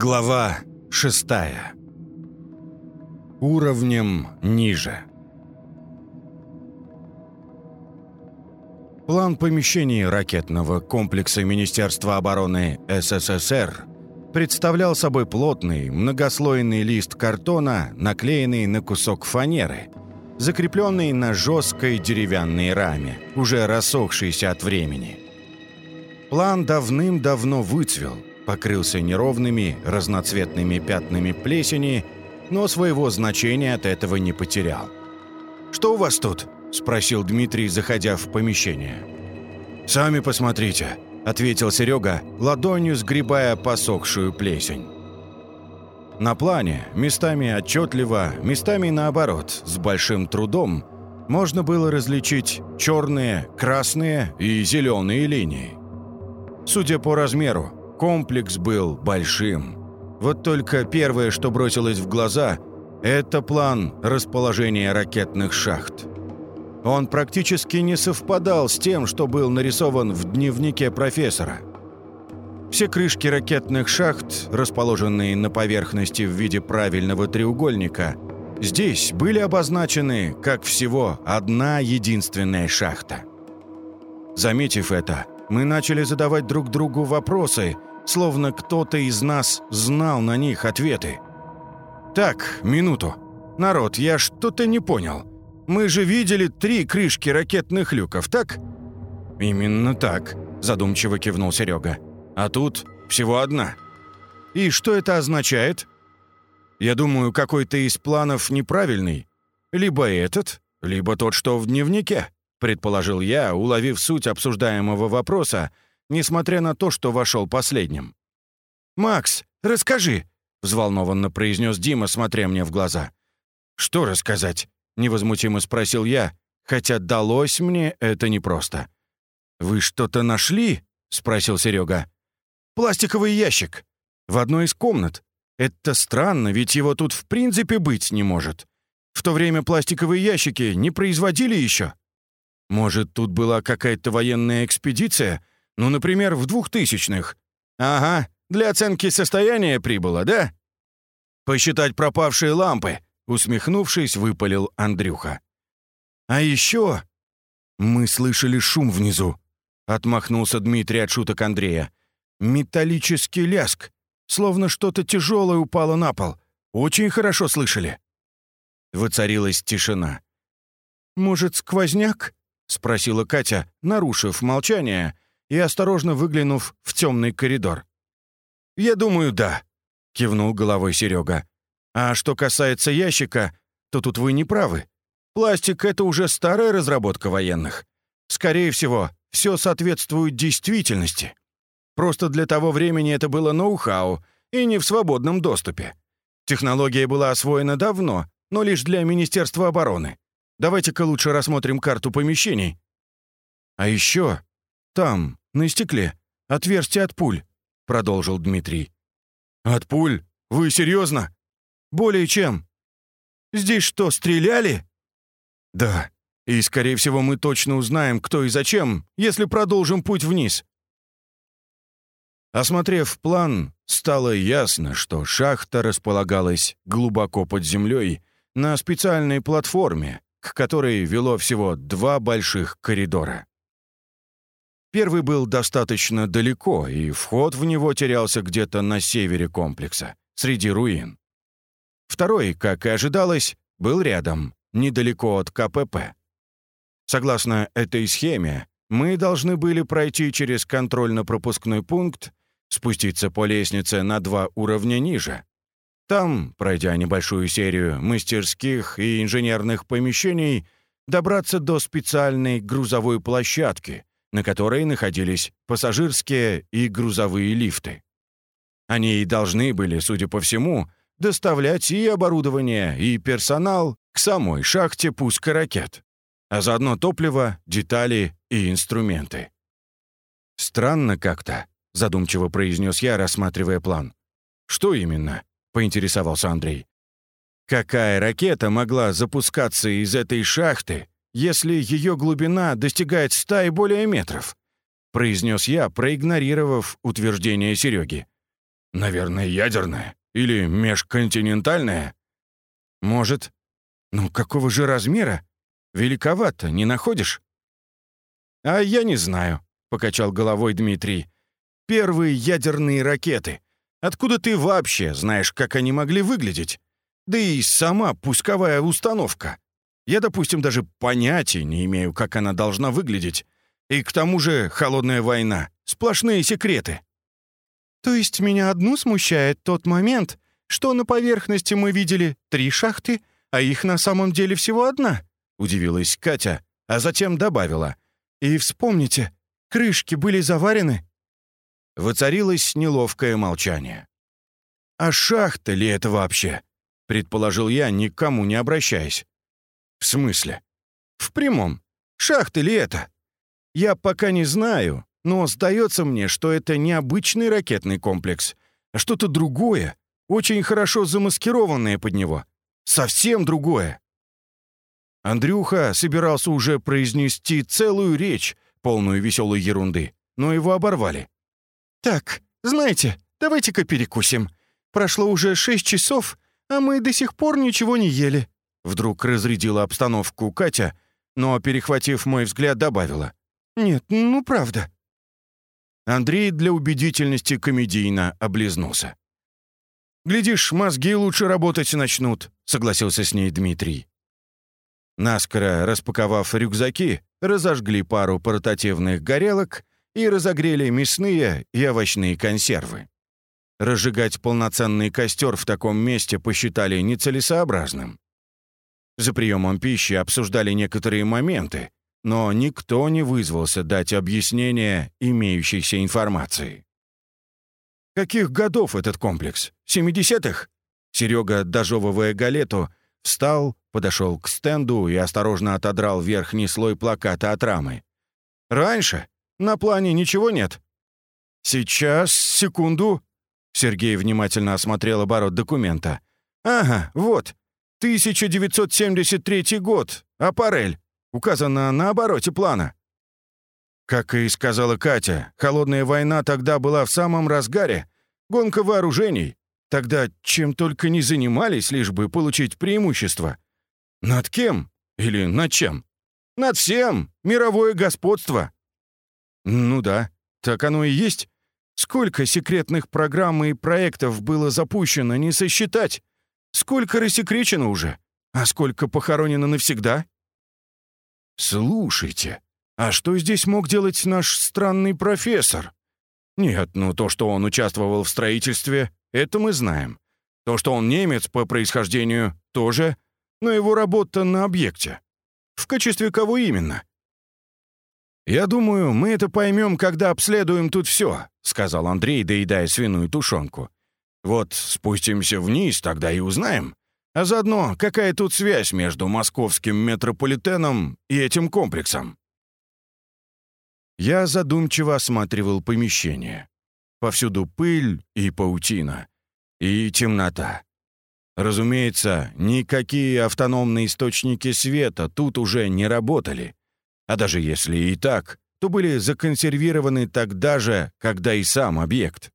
Глава шестая. Уровнем ниже. План помещений ракетного комплекса Министерства обороны СССР представлял собой плотный, многослойный лист картона, наклеенный на кусок фанеры, закрепленный на жесткой деревянной раме, уже рассохшейся от времени. План давным-давно выцвел, покрылся неровными, разноцветными пятнами плесени, но своего значения от этого не потерял. «Что у вас тут?» – спросил Дмитрий, заходя в помещение. «Сами посмотрите», – ответил Серега, ладонью сгребая посохшую плесень. На плане, местами отчетливо, местами наоборот, с большим трудом, можно было различить черные, красные и зеленые линии. Судя по размеру, комплекс был большим. Вот только первое, что бросилось в глаза, это план расположения ракетных шахт. Он практически не совпадал с тем, что был нарисован в дневнике профессора. Все крышки ракетных шахт, расположенные на поверхности в виде правильного треугольника, здесь были обозначены как всего одна единственная шахта. Заметив это, мы начали задавать друг другу вопросы, словно кто-то из нас знал на них ответы. «Так, минуту. Народ, я что-то не понял. Мы же видели три крышки ракетных люков, так?» «Именно так», – задумчиво кивнул Серега. «А тут всего одна». «И что это означает?» «Я думаю, какой-то из планов неправильный. Либо этот, либо тот, что в дневнике» предположил я, уловив суть обсуждаемого вопроса, несмотря на то, что вошел последним. «Макс, расскажи!» — взволнованно произнес Дима, смотря мне в глаза. «Что рассказать?» — невозмутимо спросил я, хотя далось мне это непросто. «Вы что-то нашли?» — спросил Серега. «Пластиковый ящик. В одной из комнат. Это странно, ведь его тут в принципе быть не может. В то время пластиковые ящики не производили еще». Может, тут была какая-то военная экспедиция? Ну, например, в двухтысячных. Ага, для оценки состояния прибыла, да? Посчитать пропавшие лампы, усмехнувшись, выпалил Андрюха. А еще... Мы слышали шум внизу. Отмахнулся Дмитрий от шуток Андрея. Металлический ляск. Словно что-то тяжелое упало на пол. Очень хорошо слышали. Воцарилась тишина. «Может, сквозняк?» — спросила Катя, нарушив молчание и осторожно выглянув в темный коридор. «Я думаю, да», — кивнул головой Серега. «А что касается ящика, то тут вы не правы. Пластик — это уже старая разработка военных. Скорее всего, все соответствует действительности. Просто для того времени это было ноу-хау и не в свободном доступе. Технология была освоена давно, но лишь для Министерства обороны. Давайте-ка лучше рассмотрим карту помещений. А еще там, на стекле, отверстие от пуль, продолжил Дмитрий. От пуль? Вы серьезно? Более чем. Здесь что, стреляли? Да. И, скорее всего, мы точно узнаем, кто и зачем, если продолжим путь вниз. Осмотрев план, стало ясно, что шахта располагалась глубоко под землей на специальной платформе, к которой вело всего два больших коридора. Первый был достаточно далеко, и вход в него терялся где-то на севере комплекса, среди руин. Второй, как и ожидалось, был рядом, недалеко от КПП. Согласно этой схеме, мы должны были пройти через контрольно-пропускной пункт, спуститься по лестнице на два уровня ниже, там, пройдя небольшую серию мастерских и инженерных помещений, добраться до специальной грузовой площадки, на которой находились пассажирские и грузовые лифты. Они и должны были, судя по всему, доставлять и оборудование, и персонал к самой шахте пуска ракет, а заодно топливо, детали и инструменты. «Странно как-то», — задумчиво произнес я, рассматривая план. «Что именно?» — поинтересовался Андрей. «Какая ракета могла запускаться из этой шахты, если ее глубина достигает ста и более метров?» — произнес я, проигнорировав утверждение Сереги. Наверное, ядерная или межконтинентальная. Может. Ну, какого же размера? Великовато, не находишь? А я не знаю, покачал головой Дмитрий. Первые ядерные ракеты. Откуда ты вообще знаешь, как они могли выглядеть? Да и сама пусковая установка. Я, допустим, даже понятия не имею, как она должна выглядеть. И к тому же холодная война. Сплошные секреты. То есть меня одну смущает тот момент, что на поверхности мы видели три шахты, а их на самом деле всего одна?» — удивилась Катя, а затем добавила. «И вспомните, крышки были заварены?» Воцарилось неловкое молчание. «А шахта ли это вообще?» — предположил я, никому не обращаясь. «В смысле?» «В прямом. Шахта ли это?» «Я пока не знаю, но сдается мне, что это не обычный ракетный комплекс, а что-то другое, очень хорошо замаскированное под него. Совсем другое. Андрюха собирался уже произнести целую речь, полную веселой ерунды, но его оборвали. «Так, знаете, давайте-ка перекусим. Прошло уже шесть часов, а мы до сих пор ничего не ели». Вдруг разрядила обстановку Катя, но, перехватив мой взгляд, добавила. «Нет, ну правда». Андрей для убедительности комедийно облизнулся. «Глядишь, мозги лучше работать начнут», — согласился с ней Дмитрий. Наскоро распаковав рюкзаки, разожгли пару портативных горелок и разогрели мясные и овощные консервы. Разжигать полноценный костер в таком месте посчитали нецелесообразным. За приемом пищи обсуждали некоторые моменты, но никто не вызвался дать объяснение имеющейся информации. Каких годов этот комплекс? 70-х? Серега, дожевывая галету, встал, подошел к стенду и осторожно отодрал верхний слой плаката от рамы. «Раньше? На плане ничего нет?» «Сейчас, секунду». Сергей внимательно осмотрел оборот документа. «Ага, вот. 1973 год. Аппарель. Указано на обороте плана». Как и сказала Катя, холодная война тогда была в самом разгаре. Гонка вооружений. Тогда чем только не занимались, лишь бы получить преимущество. Над кем? Или над чем? Над всем! Мировое господство! Ну да, так оно и есть. Сколько секретных программ и проектов было запущено, не сосчитать. Сколько рассекречено уже, а сколько похоронено навсегда? Слушайте, а что здесь мог делать наш странный профессор? Нет, ну то, что он участвовал в строительстве, это мы знаем. То, что он немец по происхождению, тоже, но его работа на объекте. В качестве кого именно? «Я думаю, мы это поймем, когда обследуем тут все», — сказал Андрей, доедая свиную тушенку. «Вот спустимся вниз, тогда и узнаем. А заодно, какая тут связь между московским метрополитеном и этим комплексом?» Я задумчиво осматривал помещение. Повсюду пыль и паутина. И темнота. Разумеется, никакие автономные источники света тут уже не работали. А даже если и так, то были законсервированы тогда же, когда и сам объект.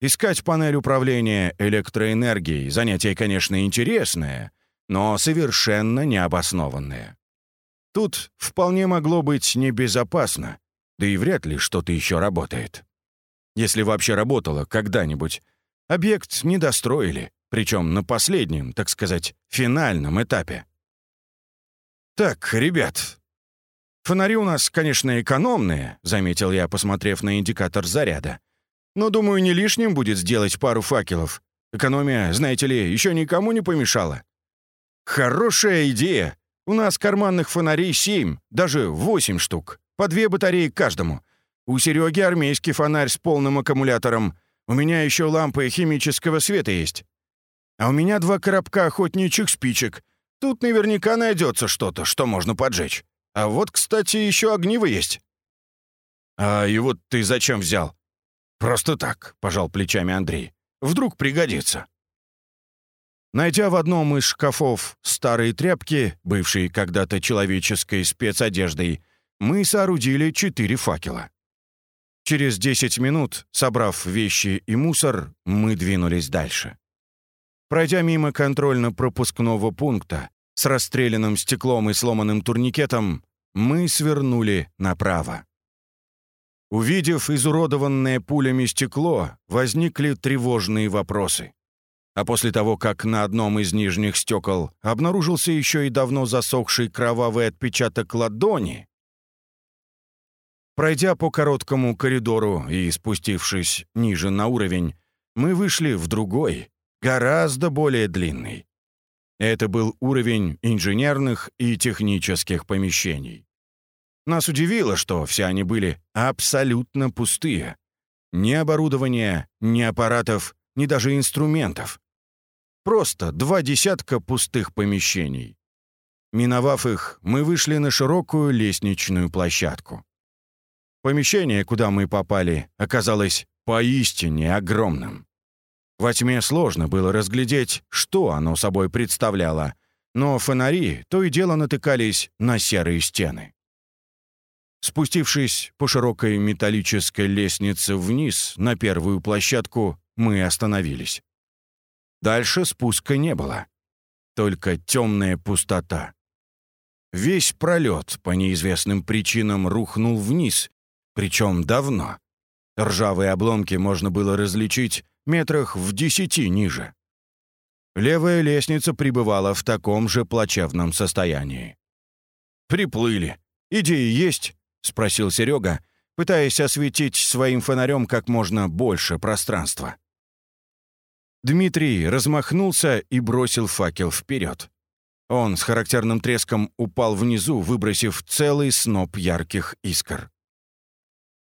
Искать панель управления электроэнергией — занятие, конечно, интересное, но совершенно необоснованное. Тут вполне могло быть небезопасно, да и вряд ли что-то еще работает. Если вообще работало когда-нибудь, объект не достроили, причем на последнем, так сказать, финальном этапе. «Так, ребят, фонари у нас, конечно, экономные», — заметил я, посмотрев на индикатор заряда. «Но, думаю, не лишним будет сделать пару факелов. Экономия, знаете ли, еще никому не помешала». «Хорошая идея», у нас карманных фонарей семь, даже восемь штук. По две батареи каждому. У Сереги армейский фонарь с полным аккумулятором. У меня еще лампы химического света есть. А у меня два коробка охотничьих спичек. Тут наверняка найдется что-то, что можно поджечь. А вот, кстати, еще огниво есть. А вот ты зачем взял? Просто так, пожал плечами Андрей. Вдруг пригодится. Найдя в одном из шкафов старые тряпки, бывшие когда-то человеческой спецодеждой, мы соорудили четыре факела. Через 10 минут, собрав вещи и мусор, мы двинулись дальше. Пройдя мимо контрольно-пропускного пункта с расстрелянным стеклом и сломанным турникетом, мы свернули направо. Увидев изуродованное пулями стекло, возникли тревожные вопросы. А после того, как на одном из нижних стекол обнаружился еще и давно засохший кровавый отпечаток ладони, пройдя по короткому коридору и спустившись ниже на уровень, мы вышли в другой, гораздо более длинный. Это был уровень инженерных и технических помещений. Нас удивило, что все они были абсолютно пустые. Ни оборудования, ни аппаратов, ни даже инструментов. Просто два десятка пустых помещений. Миновав их, мы вышли на широкую лестничную площадку. Помещение, куда мы попали, оказалось поистине огромным. Во тьме сложно было разглядеть, что оно собой представляло, но фонари то и дело натыкались на серые стены. Спустившись по широкой металлической лестнице вниз на первую площадку, мы остановились. Дальше спуска не было. Только темная пустота. Весь пролет по неизвестным причинам рухнул вниз, причем давно. Ржавые обломки можно было различить метрах в десяти ниже. Левая лестница пребывала в таком же плачевном состоянии. «Приплыли. Идеи есть?» — спросил Серега, пытаясь осветить своим фонарем как можно больше пространства. Дмитрий размахнулся и бросил факел вперед. Он с характерным треском упал внизу, выбросив целый сноп ярких искр.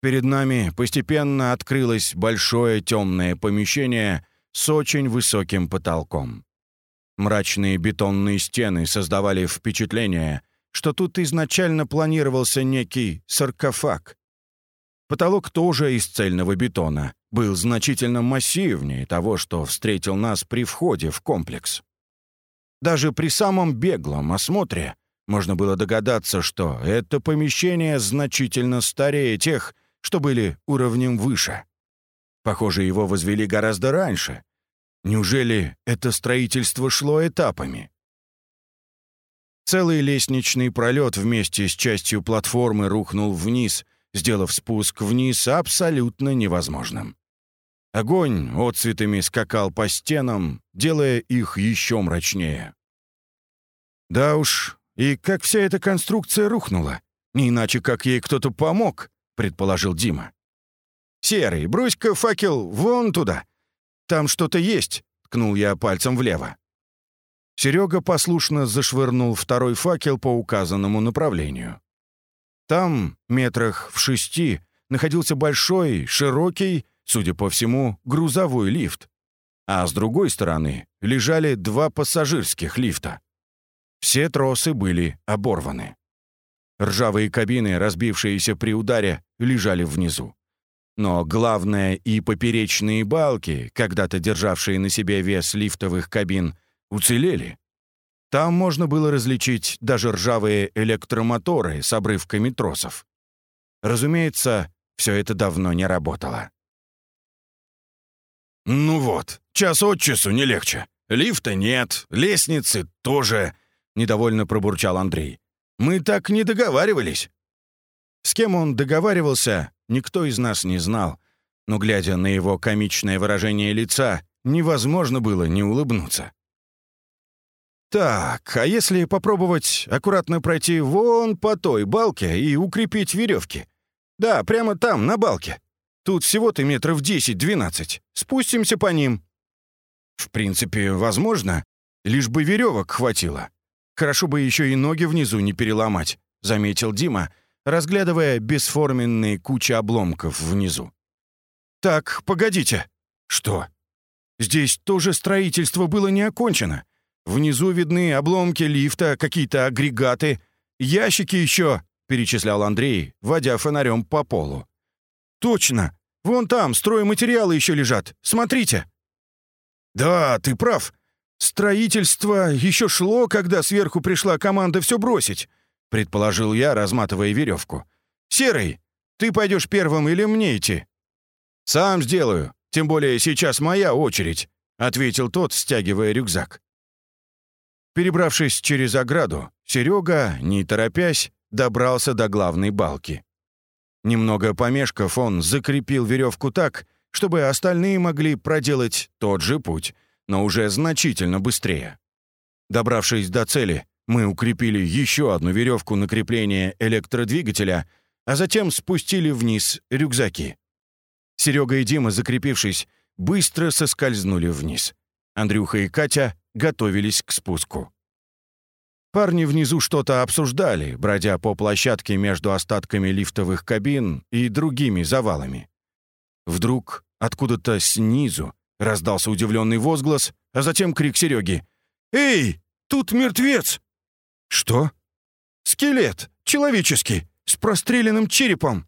Перед нами постепенно открылось большое темное помещение с очень высоким потолком. Мрачные бетонные стены создавали впечатление, что тут изначально планировался некий саркофаг. Потолок тоже из цельного бетона, был значительно массивнее того, что встретил нас при входе в комплекс. Даже при самом беглом осмотре можно было догадаться, что это помещение значительно старее тех, что были уровнем выше. Похоже, его возвели гораздо раньше. Неужели это строительство шло этапами? Целый лестничный пролет вместе с частью платформы рухнул вниз, сделав спуск вниз абсолютно невозможным. Огонь отцветами скакал по стенам, делая их еще мрачнее. Да уж, и как вся эта конструкция рухнула. Не иначе, как ей кто-то помог, предположил Дима. «Серый, брось-ка факел вон туда. Там что-то есть», — ткнул я пальцем влево. Серега послушно зашвырнул второй факел по указанному направлению. Там, метрах в шести, находился большой, широкий, судя по всему, грузовой лифт. А с другой стороны лежали два пассажирских лифта. Все тросы были оборваны. Ржавые кабины, разбившиеся при ударе, лежали внизу. Но главное и поперечные балки, когда-то державшие на себе вес лифтовых кабин, уцелели. Там можно было различить даже ржавые электромоторы с обрывками тросов. Разумеется, все это давно не работало. «Ну вот, час от часу не легче. Лифта нет, лестницы тоже», — недовольно пробурчал Андрей. «Мы так не договаривались». С кем он договаривался, никто из нас не знал, но, глядя на его комичное выражение лица, невозможно было не улыбнуться. «Так, а если попробовать аккуратно пройти вон по той балке и укрепить веревки? Да, прямо там, на балке. Тут всего-то метров 10-12. Спустимся по ним». «В принципе, возможно, лишь бы веревок хватило. Хорошо бы еще и ноги внизу не переломать», — заметил Дима, разглядывая бесформенные кучи обломков внизу. «Так, погодите. Что? Здесь тоже строительство было не окончено. Внизу видны обломки лифта, какие-то агрегаты, ящики еще», — перечислял Андрей, водя фонарем по полу. «Точно! Вон там стройматериалы еще лежат. Смотрите!» «Да, ты прав. Строительство еще шло, когда сверху пришла команда все бросить», — предположил я, разматывая веревку. «Серый, ты пойдешь первым или мне идти?» «Сам сделаю, тем более сейчас моя очередь», — ответил тот, стягивая рюкзак. Перебравшись через ограду, Серега, не торопясь, добрался до главной балки. Немного помешков, он закрепил веревку так, чтобы остальные могли проделать тот же путь, но уже значительно быстрее. Добравшись до цели, мы укрепили еще одну веревку на крепление электродвигателя, а затем спустили вниз рюкзаки. Серега и Дима, закрепившись, быстро соскользнули вниз. Андрюха и Катя готовились к спуску. Парни внизу что-то обсуждали, бродя по площадке между остатками лифтовых кабин и другими завалами. Вдруг откуда-то снизу раздался удивленный возглас, а затем крик Сереги. «Эй, тут мертвец!» «Что?» «Скелет, человеческий, с простреленным черепом!»